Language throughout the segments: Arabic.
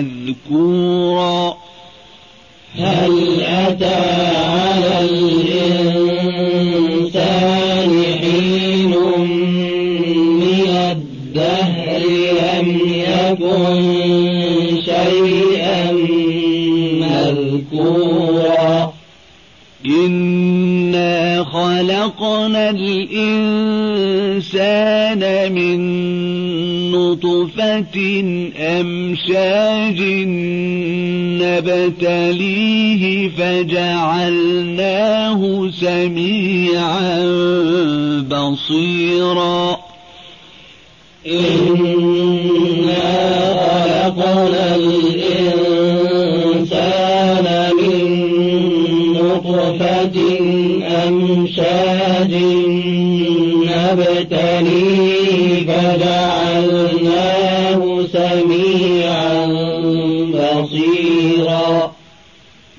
مذكورا. هل أتى على الإنسان حين من الدهر لم يكن شيئا مذكورا؟ إنا خلقنا الإنسان من نطفة أمشاج نبتليه فجعلناه سميعا بصيرا. إنا خلقنا الإنسان من نطفة أمشاج نبتليه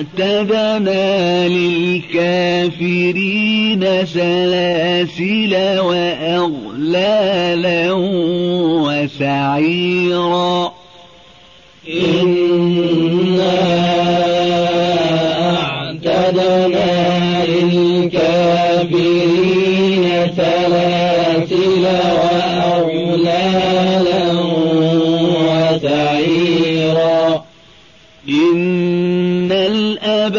أعتدنا للكافرين سلاسل وأغلالا وسعيرا.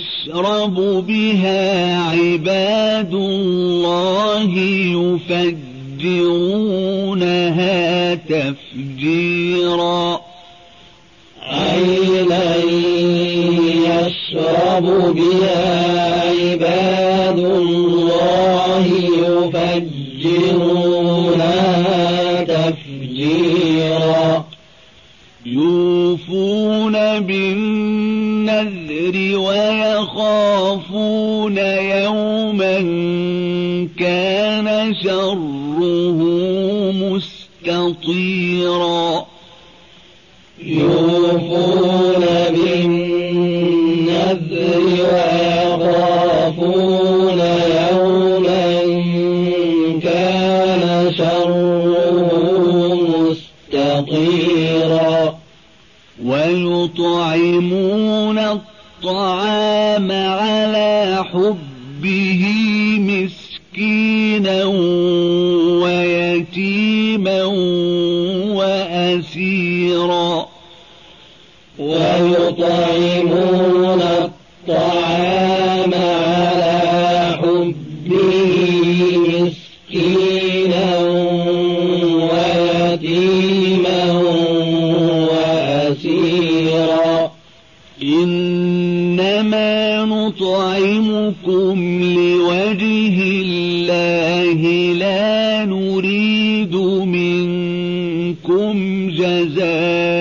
يشرب بها عباد الله يفجرونها تفجيرا. عينا يشرب بها عباد الله بالنذر ويخافون يوما كان شره على حبه مسكينا الله لا نريد منكم جزاء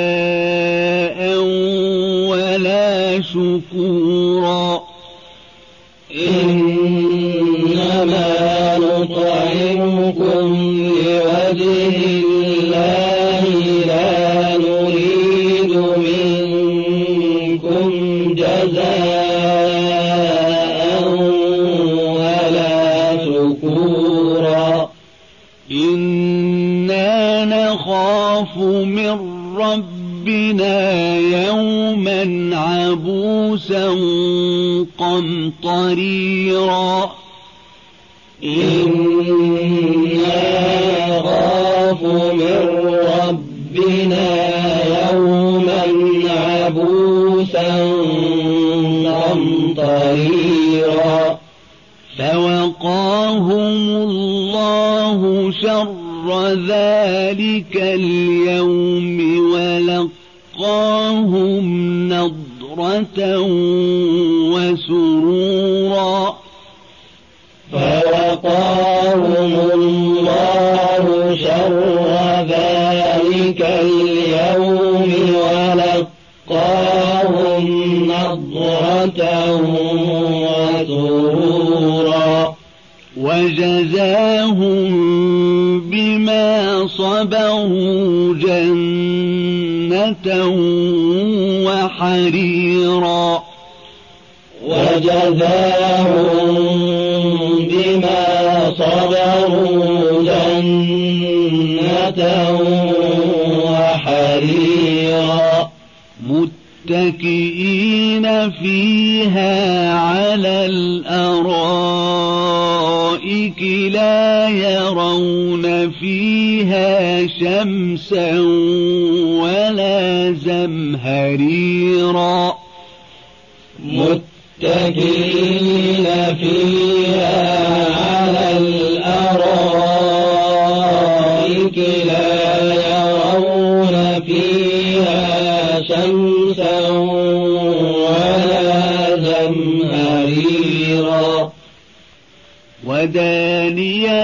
إنا نخاف من ربنا يوما عبوسا قمطريرا إنا نخاف من ربنا يوما عبوسا قمطريرا فوقاهم الله شر ذلك اليوم ولقاهم نضرة وسرورا. فوقاهم الله شر ذلك اليوم ولقاهم نضرة وجزاهم بما صبروا جنة وحريرا. وجزاهم بما صبروا جنة وحريرا. متكئين فيها على الأرائك. لا يرون فيها شمسا ولا زمهريرا. متكئين فيها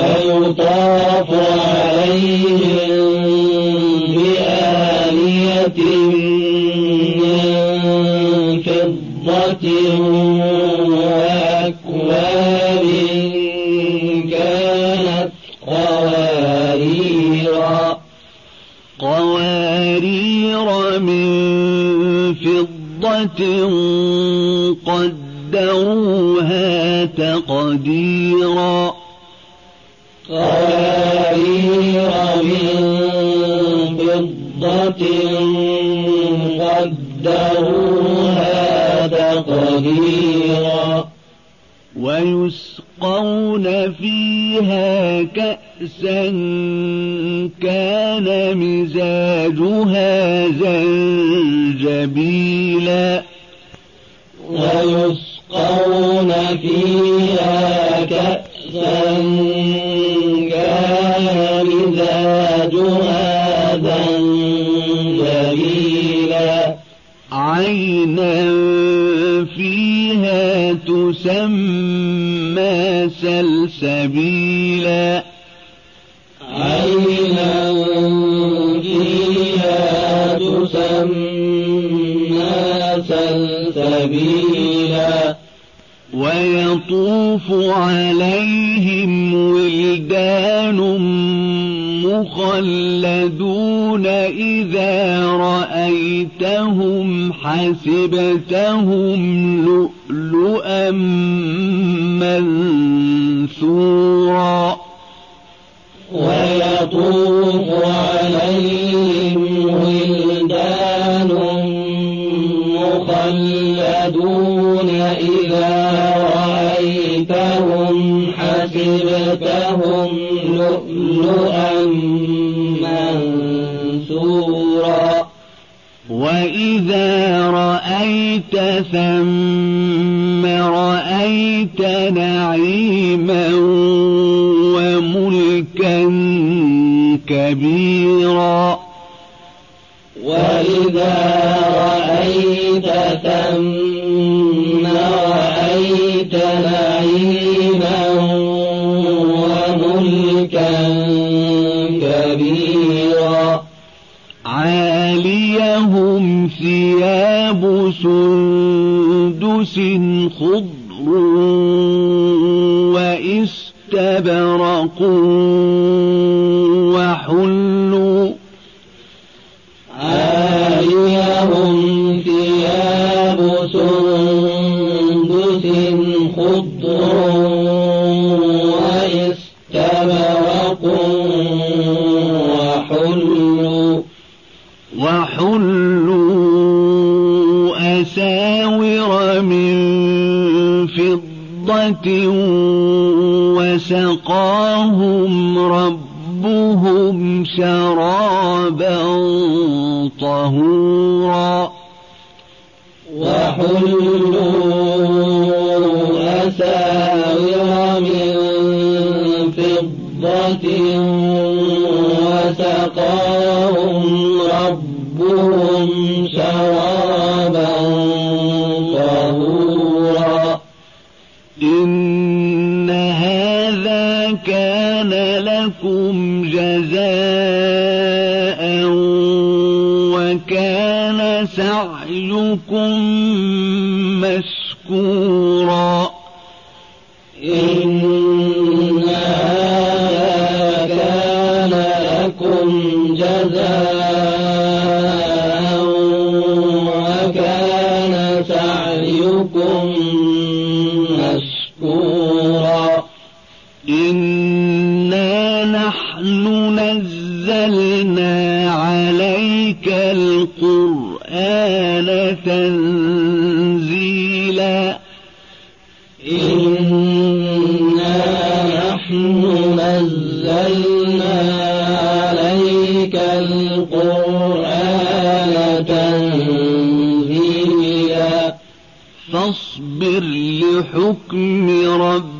ويطاف عليهم بآنية من فضة وأكواب كانت قواريرا قوارير من فضة قدروها تقديرا قدروها تقديرا. ويسقون فيها كأسا كان مزاجها زنجبيلا. ويسقون فيها تسمى سلسبيلا. عينا فيها تسمى سلسبيلا. ويطوف عليهم ولدان مخلدون إذا رأيتهم حسبتهم لؤلؤا منثورا. ويطوف عليهم ولدان مخلدون وإذا رأيت ثم رأيت نعيما وملكا كبيرا. وإذا رأيت ثم رأيت نعيما عاليهم ثياب سندس خضر واستبرق وحلوا وسقاهم ربهم شرابا طهورا وحلوا أساور من فضة وسقاهم ربهم شرابا لكم جزاء وكان سعيكم مشكورا. عليك القرآن تنزيلا. إنا نحن نزلنا عليك القرآن تنزيلا. فاصبر لحكم ربك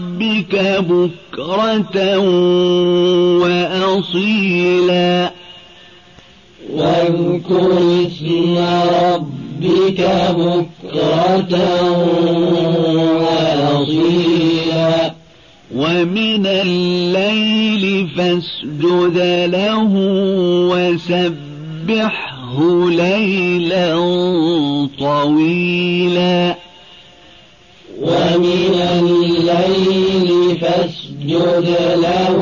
ربك بكرة وأصيلا. واذكر اسم ربك بكرة وأصيلا. ومن الليل فاسجد له وسبحه ليلا طويلا. ومن الليل فاسجد له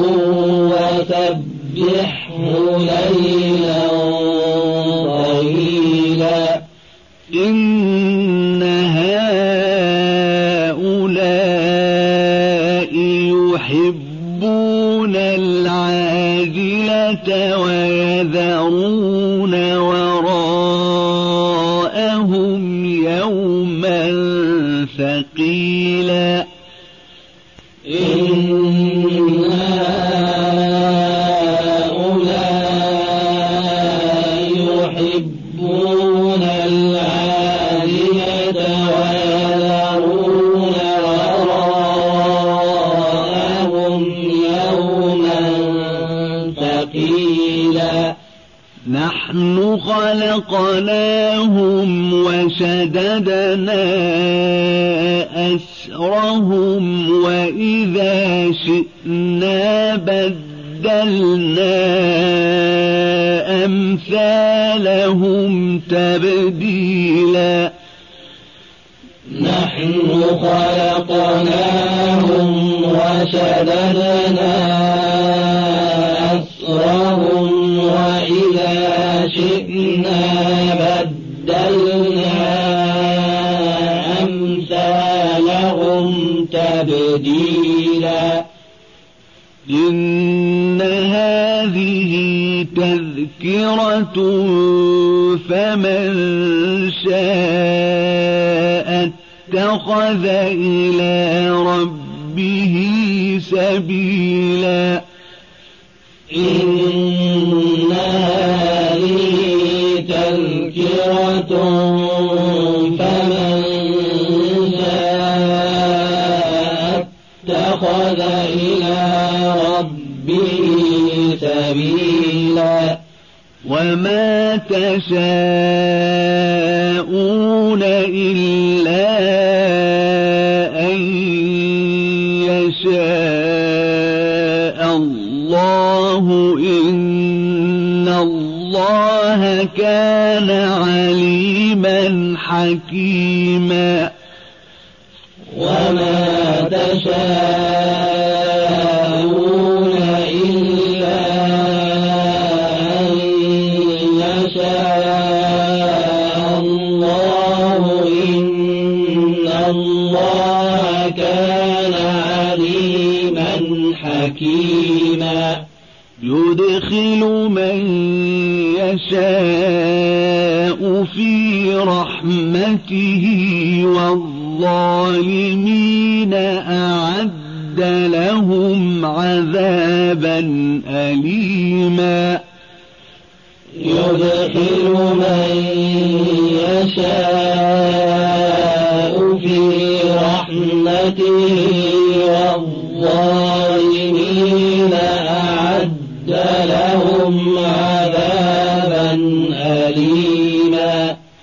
وسبحه ليلا طويلا إن هؤلاء يحبون العاجلة ويذرون وراءهم يوما ثقيلا يوما ثقيلا. نحن خلقناهم وشددنا أسرهم وإذا شئنا بدلنا أمثالهم تبديلا. نحن خلقناهم وشددنا أسرهم وإذا شئنا بدلنا أمثالهم تبديلا. إن هذه تذكرة فمن شاء اتخذ إلى ربه سبيلا. إن هذه تذكرة فمن شاء اتخذ إلى ربه سبيلا. وما تشاءون إلا الله كان عليما حكيما. وما تشاءون إلا أن يشاء الله. إن الله كان عليما حكيما. يدخل من يشاء في رحمته والظالمين أعد لهم عذابا أليما. يدخل من يشاء في رحمته